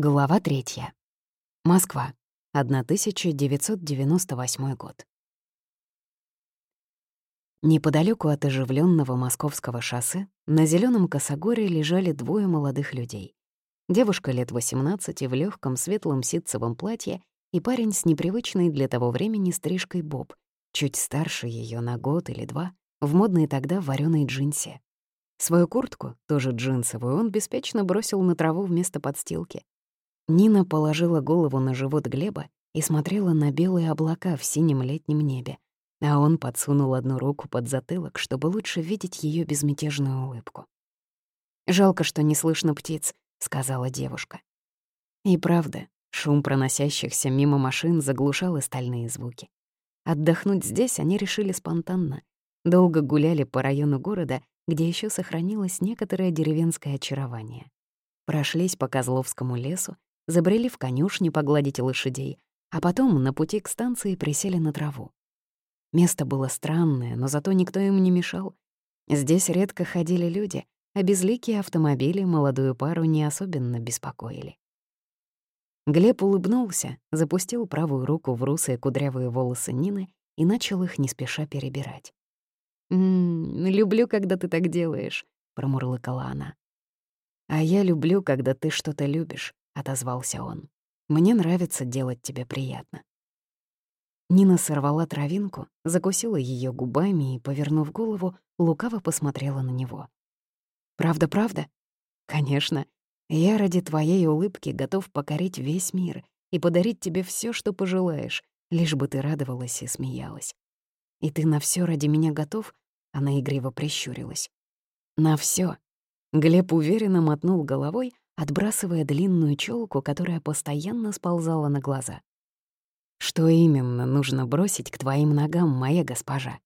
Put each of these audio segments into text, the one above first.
Глава третья. Москва. 1998 год. Неподалеку от оживленного московского шоссе на зеленом косогоре лежали двое молодых людей. Девушка лет 18 в легком светлом ситцевом платье и парень с непривычной для того времени стрижкой боб, чуть старше ее на год или два, в модной тогда вареной джинсе. Свою куртку, тоже джинсовую, он беспечно бросил на траву вместо подстилки, Нина положила голову на живот Глеба и смотрела на белые облака в синем летнем небе, а он подсунул одну руку под затылок, чтобы лучше видеть ее безмятежную улыбку. «Жалко, что не слышно птиц», — сказала девушка. И правда, шум проносящихся мимо машин заглушал остальные звуки. Отдохнуть здесь они решили спонтанно. Долго гуляли по району города, где еще сохранилось некоторое деревенское очарование. Прошлись по Козловскому лесу, забрели в конюшню погладить лошадей, а потом на пути к станции присели на траву. Место было странное, но зато никто им не мешал. Здесь редко ходили люди, а безликие автомобили молодую пару не особенно беспокоили. Глеб улыбнулся, запустил правую руку в русые кудрявые волосы Нины и начал их не спеша перебирать. «М -м, «Люблю, когда ты так делаешь», — промурлыкала она. «А я люблю, когда ты что-то любишь», отозвался он. «Мне нравится делать тебе приятно». Нина сорвала травинку, закусила ее губами и, повернув голову, лукаво посмотрела на него. «Правда-правда?» «Конечно. Я ради твоей улыбки готов покорить весь мир и подарить тебе все, что пожелаешь, лишь бы ты радовалась и смеялась. И ты на все ради меня готов?» Она игриво прищурилась. «На все. Глеб уверенно мотнул головой, отбрасывая длинную челку, которая постоянно сползала на глаза. «Что именно нужно бросить к твоим ногам, моя госпожа?»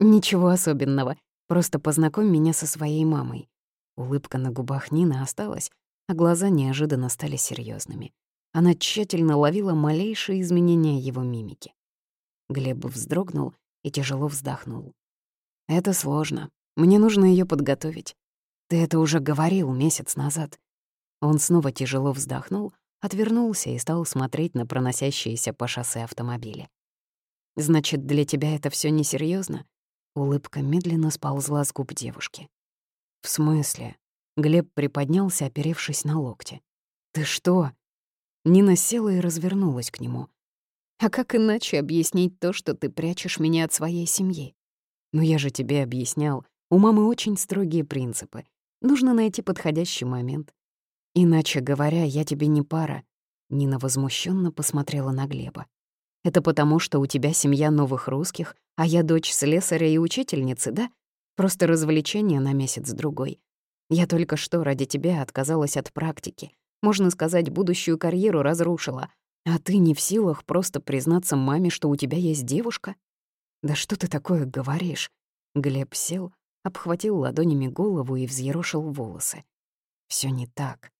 «Ничего особенного. Просто познакомь меня со своей мамой». Улыбка на губах Нины осталась, а глаза неожиданно стали серьезными. Она тщательно ловила малейшие изменения его мимики. Глеб вздрогнул и тяжело вздохнул. «Это сложно. Мне нужно ее подготовить. Ты это уже говорил месяц назад. Он снова тяжело вздохнул, отвернулся и стал смотреть на проносящиеся по шоссе автомобили. «Значит, для тебя это все несерьезно? Улыбка медленно сползла с губ девушки. «В смысле?» Глеб приподнялся, оперевшись на локте. «Ты что?» Нина села и развернулась к нему. «А как иначе объяснить то, что ты прячешь меня от своей семьи? Ну я же тебе объяснял, у мамы очень строгие принципы. Нужно найти подходящий момент. «Иначе говоря, я тебе не пара», — Нина возмущенно посмотрела на Глеба. «Это потому, что у тебя семья новых русских, а я дочь слесаря и учительницы, да? Просто развлечение на месяц-другой. Я только что ради тебя отказалась от практики. Можно сказать, будущую карьеру разрушила. А ты не в силах просто признаться маме, что у тебя есть девушка? Да что ты такое говоришь? Глеб сел, обхватил ладонями голову и взъерошил волосы. Все не так.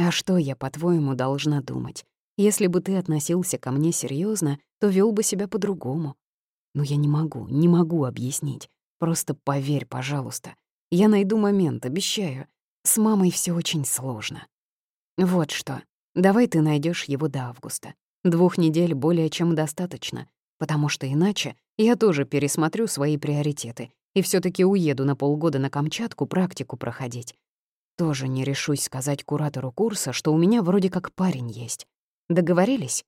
А что я, по-твоему, должна думать? Если бы ты относился ко мне серьезно, то вел бы себя по-другому. Но я не могу, не могу объяснить. Просто поверь, пожалуйста. Я найду момент, обещаю. С мамой все очень сложно. Вот что. Давай ты найдешь его до августа. Двух недель более чем достаточно, потому что иначе я тоже пересмотрю свои приоритеты и все таки уеду на полгода на Камчатку практику проходить. Тоже не решусь сказать куратору курса, что у меня вроде как парень есть. Договорились?»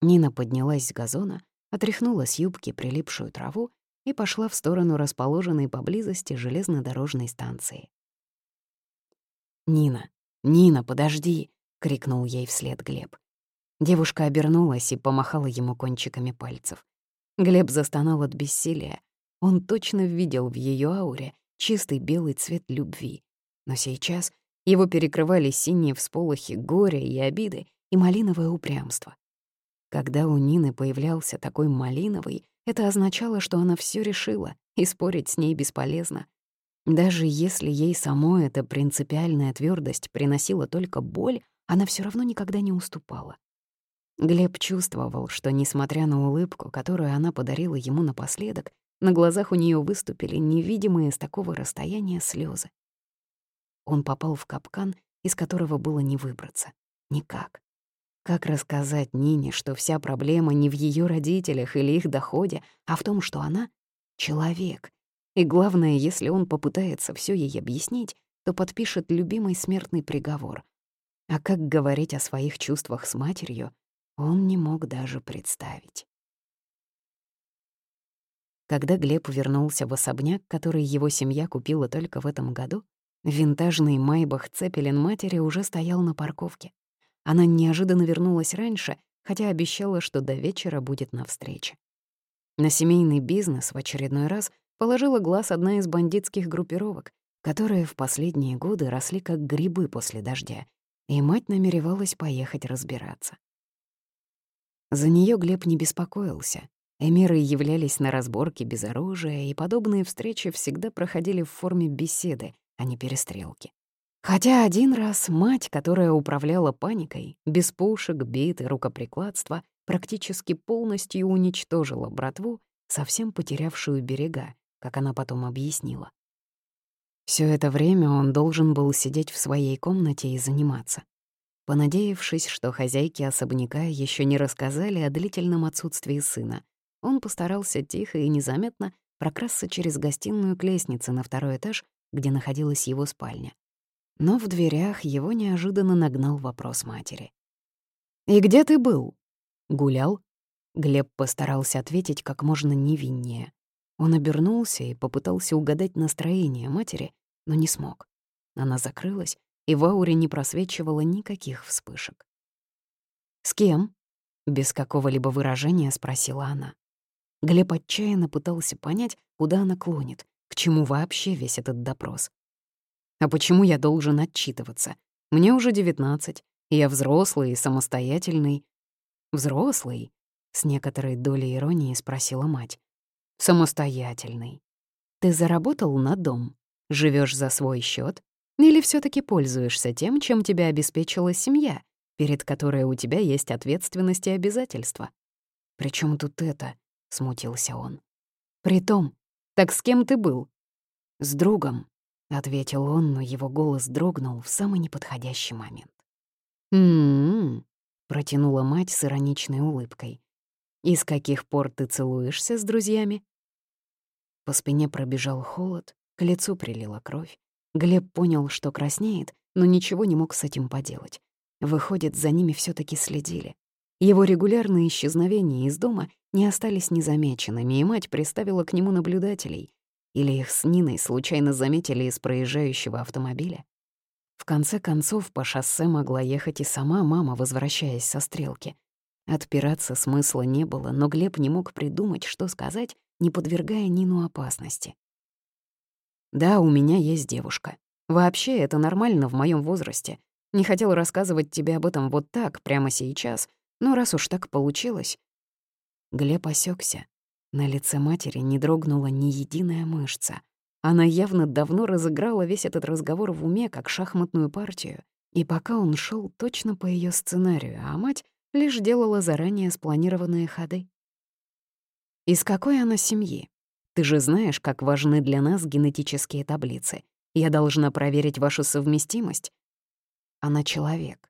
Нина поднялась с газона, отряхнула с юбки прилипшую траву и пошла в сторону расположенной поблизости железнодорожной станции. «Нина, Нина, подожди!» — крикнул ей вслед Глеб. Девушка обернулась и помахала ему кончиками пальцев. Глеб застонал от бессилия. Он точно видел в ее ауре чистый белый цвет любви, но сейчас его перекрывали синие всполохи горя и обиды и малиновое упрямство. Когда у Нины появлялся такой малиновый, это означало, что она все решила, и спорить с ней бесполезно. Даже если ей самой эта принципиальная твердость приносила только боль, она все равно никогда не уступала. Глеб чувствовал, что, несмотря на улыбку, которую она подарила ему напоследок, на глазах у нее выступили невидимые с такого расстояния слезы. Он попал в капкан из которого было не выбраться. Никак. Как рассказать Нине, что вся проблема не в ее родителях или их доходе, а в том, что она — человек. И главное, если он попытается все ей объяснить, то подпишет любимый смертный приговор. А как говорить о своих чувствах с матерью, он не мог даже представить. Когда Глеб вернулся в особняк, который его семья купила только в этом году, винтажный майбах Цепелин матери уже стоял на парковке. Она неожиданно вернулась раньше, хотя обещала, что до вечера будет на встрече. На семейный бизнес в очередной раз положила глаз одна из бандитских группировок, которые в последние годы росли как грибы после дождя, и мать намеревалась поехать разбираться. За нее Глеб не беспокоился. Эмиры являлись на разборке без оружия, и подобные встречи всегда проходили в форме беседы, а не перестрелки. Хотя один раз мать, которая управляла паникой, без пушек, бит и рукоприкладства, практически полностью уничтожила братву, совсем потерявшую берега, как она потом объяснила. Все это время он должен был сидеть в своей комнате и заниматься. Понадеявшись, что хозяйки особняка еще не рассказали о длительном отсутствии сына, он постарался тихо и незаметно прокрасться через гостиную к лестнице на второй этаж, где находилась его спальня. Но в дверях его неожиданно нагнал вопрос матери. «И где ты был?» «Гулял?» Глеб постарался ответить как можно невиннее. Он обернулся и попытался угадать настроение матери, но не смог. Она закрылась, и в ауре не просвечивало никаких вспышек. «С кем?» — без какого-либо выражения спросила она. Глеб отчаянно пытался понять, куда она клонит, к чему вообще весь этот допрос. «А почему я должен отчитываться? Мне уже девятнадцать, я взрослый и самостоятельный». «Взрослый?» — с некоторой долей иронии спросила мать. «Самостоятельный. Ты заработал на дом, живешь за свой счет, или все таки пользуешься тем, чем тебя обеспечила семья, перед которой у тебя есть ответственность и обязательства?» «При тут это?» — смутился он. «Притом, так с кем ты был?» «С другом», — ответил он, но его голос дрогнул в самый неподходящий момент. «М-м-м», протянула мать с ироничной улыбкой. «И с каких пор ты целуешься с друзьями?» По спине пробежал холод, к лицу прилила кровь. Глеб понял, что краснеет, но ничего не мог с этим поделать. Выходит, за ними все таки следили. Его регулярные исчезновения из дома не остались незамеченными, и мать приставила к нему наблюдателей. Или их с Ниной случайно заметили из проезжающего автомобиля. В конце концов, по шоссе могла ехать и сама мама, возвращаясь со стрелки. Отпираться смысла не было, но Глеб не мог придумать, что сказать, не подвергая Нину опасности. «Да, у меня есть девушка. Вообще, это нормально в моем возрасте. Не хотел рассказывать тебе об этом вот так, прямо сейчас, но раз уж так получилось...» Глеб осекся. На лице матери не дрогнула ни единая мышца. Она явно давно разыграла весь этот разговор в уме как шахматную партию, и пока он шел точно по ее сценарию, а мать лишь делала заранее спланированные ходы. «Из какой она семьи? Ты же знаешь, как важны для нас генетические таблицы. Я должна проверить вашу совместимость. Она человек.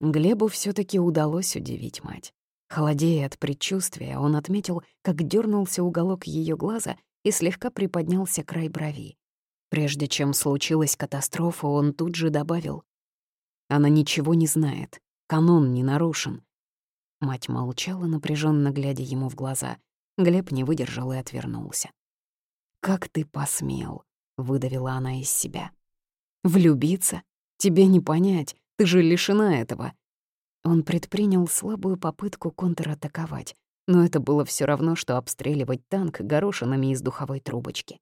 Глебу все таки удалось удивить мать. Холодея от предчувствия, он отметил, как дернулся уголок ее глаза и слегка приподнялся край брови. Прежде чем случилась катастрофа, он тут же добавил. «Она ничего не знает. Канон не нарушен». Мать молчала, напряженно глядя ему в глаза. Глеб не выдержал и отвернулся. «Как ты посмел?» — выдавила она из себя. «Влюбиться? Тебе не понять. Ты же лишена этого». Он предпринял слабую попытку контратаковать, но это было все равно, что обстреливать танк горошинами из духовой трубочки.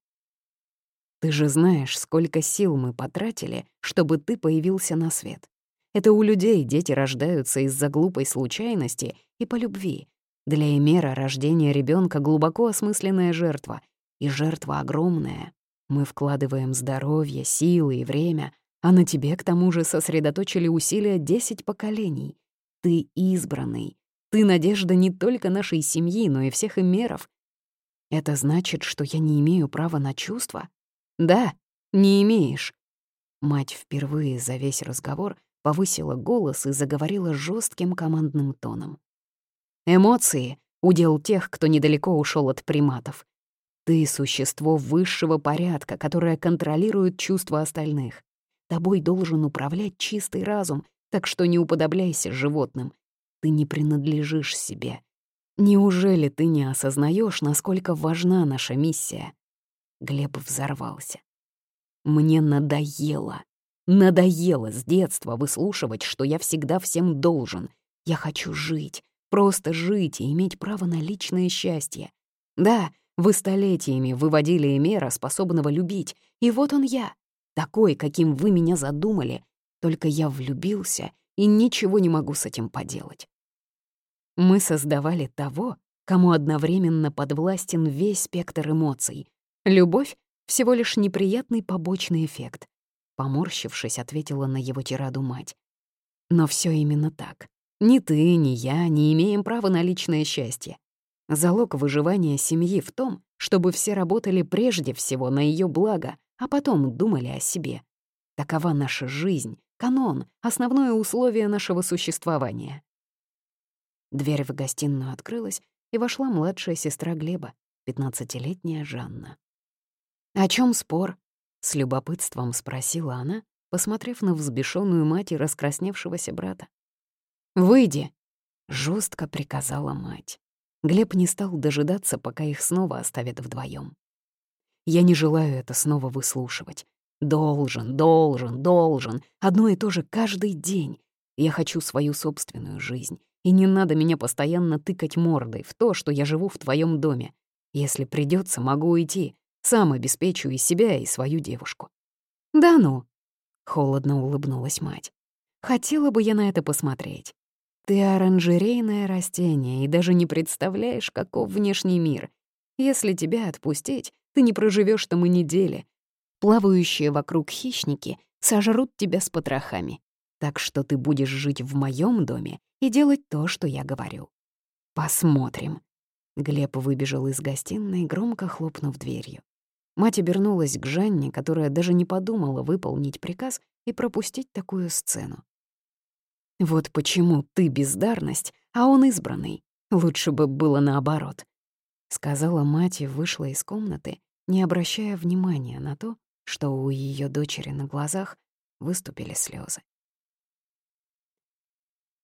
«Ты же знаешь, сколько сил мы потратили, чтобы ты появился на свет. Это у людей дети рождаются из-за глупой случайности и по любви. Для Эмера рождение ребенка глубоко осмысленная жертва, и жертва огромная. Мы вкладываем здоровье, силы и время, а на тебе, к тому же, сосредоточили усилия десять поколений. Ты избранный. Ты надежда не только нашей семьи, но и всех эмеров. Это значит, что я не имею права на чувства? Да, не имеешь. Мать впервые за весь разговор повысила голос и заговорила жестким командным тоном. «Эмоции — удел тех, кто недалеко ушел от приматов. Ты — существо высшего порядка, которое контролирует чувства остальных. Тобой должен управлять чистый разум, так что не уподобляйся животным. Ты не принадлежишь себе. Неужели ты не осознаешь, насколько важна наша миссия?» Глеб взорвался. «Мне надоело. Надоело с детства выслушивать, что я всегда всем должен. Я хочу жить, просто жить и иметь право на личное счастье. Да, вы столетиями выводили Эмера, способного любить, и вот он я, такой, каким вы меня задумали, только я влюбился и ничего не могу с этим поделать. Мы создавали того, кому одновременно подвластен весь спектр эмоций. Любовь — всего лишь неприятный побочный эффект. Поморщившись, ответила на его тираду мать. Но все именно так. Ни ты, ни я не имеем права на личное счастье. Залог выживания семьи в том, чтобы все работали прежде всего на ее благо, а потом думали о себе. Такова наша жизнь, канон, основное условие нашего существования. Дверь в гостиную открылась, и вошла младшая сестра Глеба, пятнадцатилетняя Жанна. «О чем спор?» — с любопытством спросила она, посмотрев на взбешенную мать и раскрасневшегося брата. «Выйди!» — жестко приказала мать. Глеб не стал дожидаться, пока их снова оставят вдвоем. «Я не желаю это снова выслушивать. Должен, должен, должен. Одно и то же каждый день. Я хочу свою собственную жизнь. И не надо меня постоянно тыкать мордой в то, что я живу в твоем доме. Если придется, могу уйти. Сам обеспечу и себя, и свою девушку». «Да ну!» — холодно улыбнулась мать. «Хотела бы я на это посмотреть. Ты оранжерейное растение и даже не представляешь, каков внешний мир. Если тебя отпустить, ты не проживешь там и недели. Плавающие вокруг хищники сожрут тебя с потрохами. Так что ты будешь жить в моем доме и делать то, что я говорю. Посмотрим. Глеб выбежал из гостиной, громко хлопнув дверью. Мать обернулась к Жанне, которая даже не подумала выполнить приказ и пропустить такую сцену. «Вот почему ты бездарность, а он избранный. Лучше бы было наоборот», — сказала мать и вышла из комнаты, не обращая внимания на то, что у ее дочери на глазах выступили слезы.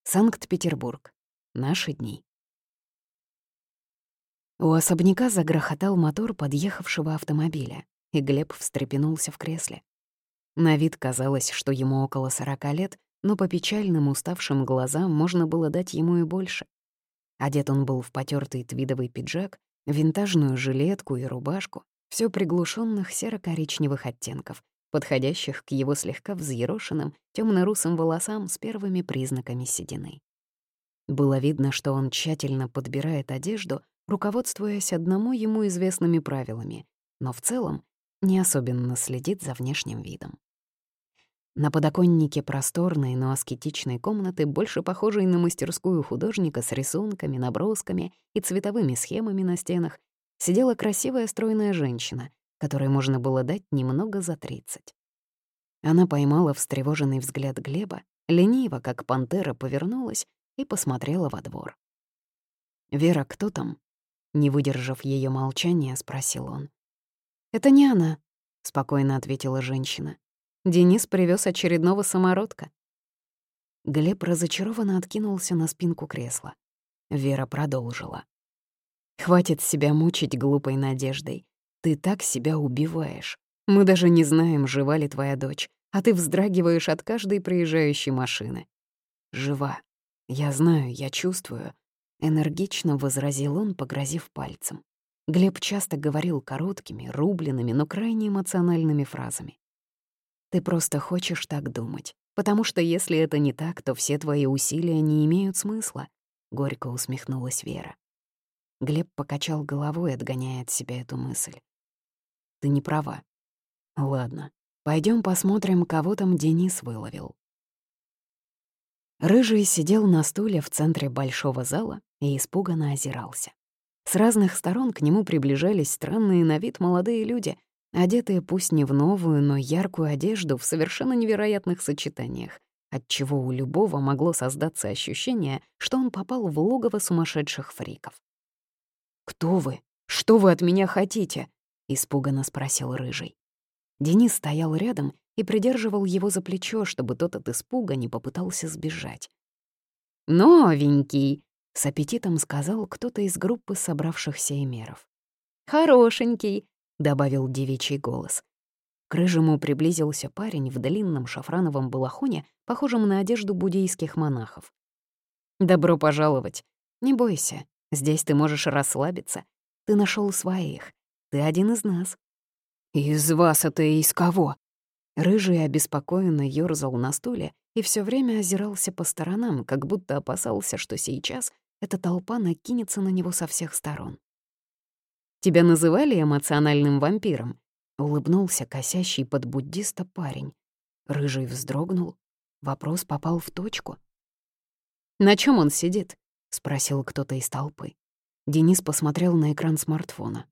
Санкт-Петербург. Наши дни. У особняка загрохотал мотор подъехавшего автомобиля, и Глеб встрепенулся в кресле. На вид казалось, что ему около сорока лет, но по печальным уставшим глазам можно было дать ему и больше. Одет он был в потертый твидовый пиджак, винтажную жилетку и рубашку, все приглушенных серо-коричневых оттенков, подходящих к его слегка взъерошенным темно-русым волосам с первыми признаками седины. Было видно, что он тщательно подбирает одежду, руководствуясь одному ему известными правилами, но в целом не особенно следит за внешним видом. На подоконнике просторной, но аскетичной комнаты, больше похожей на мастерскую художника с рисунками, набросками и цветовыми схемами на стенах, сидела красивая стройная женщина, которой можно было дать немного за тридцать. Она поймала встревоженный взгляд Глеба, лениво, как пантера, повернулась и посмотрела во двор. «Вера, кто там?» Не выдержав ее молчания, спросил он. «Это не она», — спокойно ответила женщина. Денис привез очередного самородка. Глеб разочарованно откинулся на спинку кресла. Вера продолжила. «Хватит себя мучить глупой надеждой. Ты так себя убиваешь. Мы даже не знаем, жива ли твоя дочь, а ты вздрагиваешь от каждой проезжающей машины. Жива. Я знаю, я чувствую. Энергично возразил он, погрозив пальцем. Глеб часто говорил короткими, рубленными, но крайне эмоциональными фразами. Ты просто хочешь так думать. Потому что если это не так, то все твои усилия не имеют смысла», — горько усмехнулась Вера. Глеб покачал головой, отгоняя от себя эту мысль. «Ты не права. Ладно, пойдем посмотрим, кого там Денис выловил». Рыжий сидел на стуле в центре большого зала и испуганно озирался. С разных сторон к нему приближались странные на вид молодые люди, одетые пусть не в новую, но яркую одежду в совершенно невероятных сочетаниях, отчего у любого могло создаться ощущение, что он попал в логово сумасшедших фриков. «Кто вы? Что вы от меня хотите?» — испуганно спросил Рыжий. Денис стоял рядом и придерживал его за плечо, чтобы тот от испуга не попытался сбежать. «Новенький», — с аппетитом сказал кто-то из группы собравшихся эмеров. «Хорошенький», — добавил девичий голос. К рыжему приблизился парень в длинном шафрановом балахоне, похожем на одежду буддийских монахов. «Добро пожаловать. Не бойся, здесь ты можешь расслабиться. Ты нашел своих. Ты один из нас». «Из вас это из кого?» Рыжий обеспокоенно ёрзал на стуле и все время озирался по сторонам, как будто опасался, что сейчас эта толпа накинется на него со всех сторон. «Тебя называли эмоциональным вампиром?» — улыбнулся косящий под буддиста парень. Рыжий вздрогнул. Вопрос попал в точку. «На чем он сидит?» — спросил кто-то из толпы. Денис посмотрел на экран смартфона.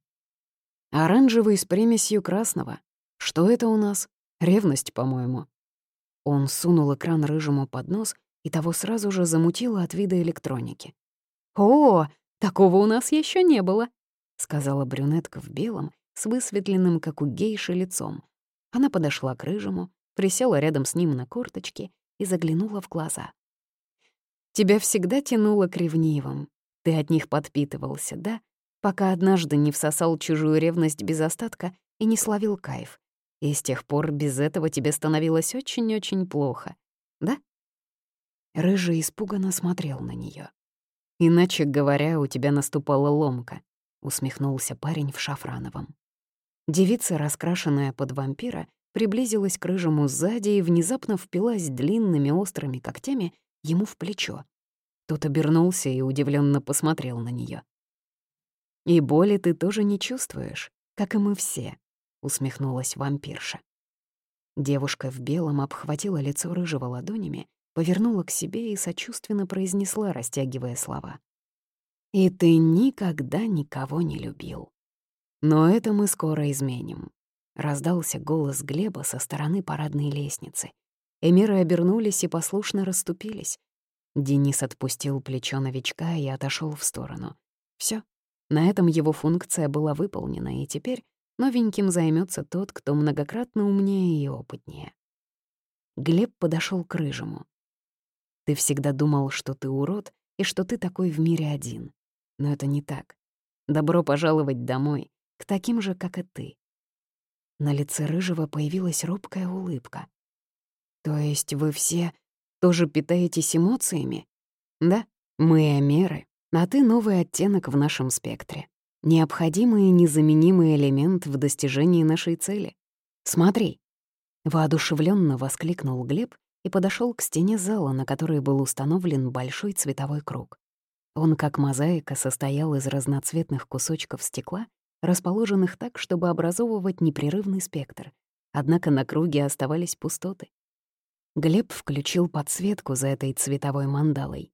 Оранжевый с примесью красного. Что это у нас? Ревность, по-моему. Он сунул экран рыжему под нос, и того сразу же замутило от вида электроники. «О, такого у нас еще не было», — сказала брюнетка в белом, с высветленным, как у гейши, лицом. Она подошла к рыжему, присела рядом с ним на корточки и заглянула в глаза. «Тебя всегда тянуло к ревнивым. Ты от них подпитывался, да? пока однажды не всосал чужую ревность без остатка и не словил кайф. И с тех пор без этого тебе становилось очень-очень плохо, да? Рыжий испуганно смотрел на нее. «Иначе говоря, у тебя наступала ломка», — усмехнулся парень в шафрановом. Девица, раскрашенная под вампира, приблизилась к рыжему сзади и внезапно впилась длинными острыми когтями ему в плечо. Тот обернулся и удивленно посмотрел на нее. «И боли ты тоже не чувствуешь, как и мы все», — усмехнулась вампирша. Девушка в белом обхватила лицо рыжего ладонями, повернула к себе и сочувственно произнесла, растягивая слова. «И ты никогда никого не любил. Но это мы скоро изменим», — раздался голос Глеба со стороны парадной лестницы. Эмиры обернулись и послушно расступились. Денис отпустил плечо новичка и отошел в сторону. Все, на этом его функция была выполнена, и теперь новеньким займется тот, кто многократно умнее и опытнее. Глеб подошел к рыжему. «Ты всегда думал, что ты урод и что ты такой в мире один. Но это не так. Добро пожаловать домой, к таким же, как и ты». На лице рыжего появилась робкая улыбка. «То есть вы все тоже питаетесь эмоциями?» «Да, мы амеры, а ты новый оттенок в нашем спектре. Необходимый и незаменимый элемент в достижении нашей цели. Смотри. Воодушевленно воскликнул Глеб и подошел к стене зала, на которой был установлен большой цветовой круг. Он, как мозаика, состоял из разноцветных кусочков стекла, расположенных так, чтобы образовывать непрерывный спектр. Однако на круге оставались пустоты. Глеб включил подсветку за этой цветовой мандалой.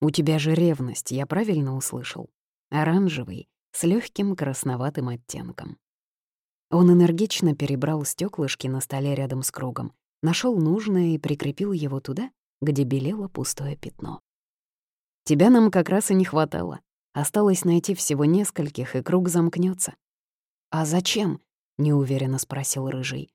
У тебя же ревность, я правильно услышал? Оранжевый, с легким красноватым оттенком. Он энергично перебрал стеклышки на столе рядом с кругом, нашел нужное и прикрепил его туда, где белело пустое пятно. Тебя нам как раз и не хватало. Осталось найти всего нескольких, и круг замкнется. «А зачем?» — неуверенно спросил Рыжий.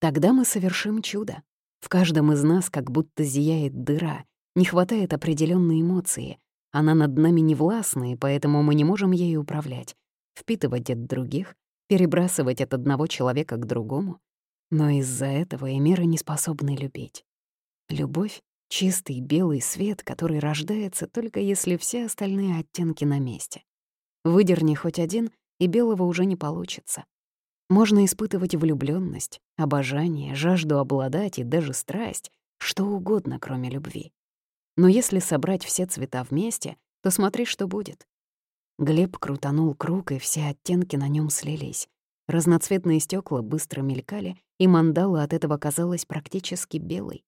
«Тогда мы совершим чудо. В каждом из нас как будто зияет дыра, не хватает определенной эмоции. Она над нами не властна, и поэтому мы не можем ею управлять. Впитывать от других, перебрасывать от одного человека к другому. Но из-за этого эмеры не способны любить. Любовь — чистый белый свет, который рождается только если все остальные оттенки на месте. Выдерни хоть один, и белого уже не получится. Можно испытывать влюблённость, обожание, жажду обладать и даже страсть, что угодно, кроме любви. Но если собрать все цвета вместе, то смотри, что будет. Глеб крутанул круг, и все оттенки на нем слились. Разноцветные стекла быстро мелькали, и мандала от этого казалась практически белой.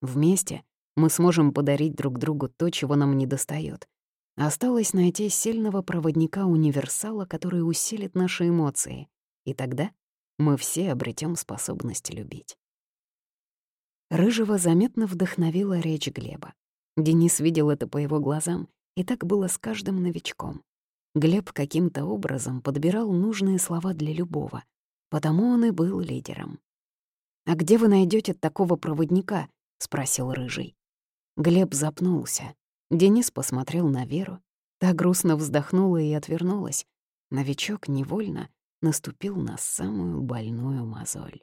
Вместе мы сможем подарить друг другу то, чего нам недостаёт. Осталось найти сильного проводника-универсала, который усилит наши эмоции. И тогда мы все обретем способность любить. Рыжего заметно вдохновила речь Глеба. Денис видел это по его глазам, и так было с каждым новичком. Глеб каким-то образом подбирал нужные слова для любого, потому он и был лидером. «А где вы найдете такого проводника?» — спросил Рыжий. Глеб запнулся. Денис посмотрел на Веру. Та грустно вздохнула и отвернулась. Новичок невольно наступил на самую больную мозоль.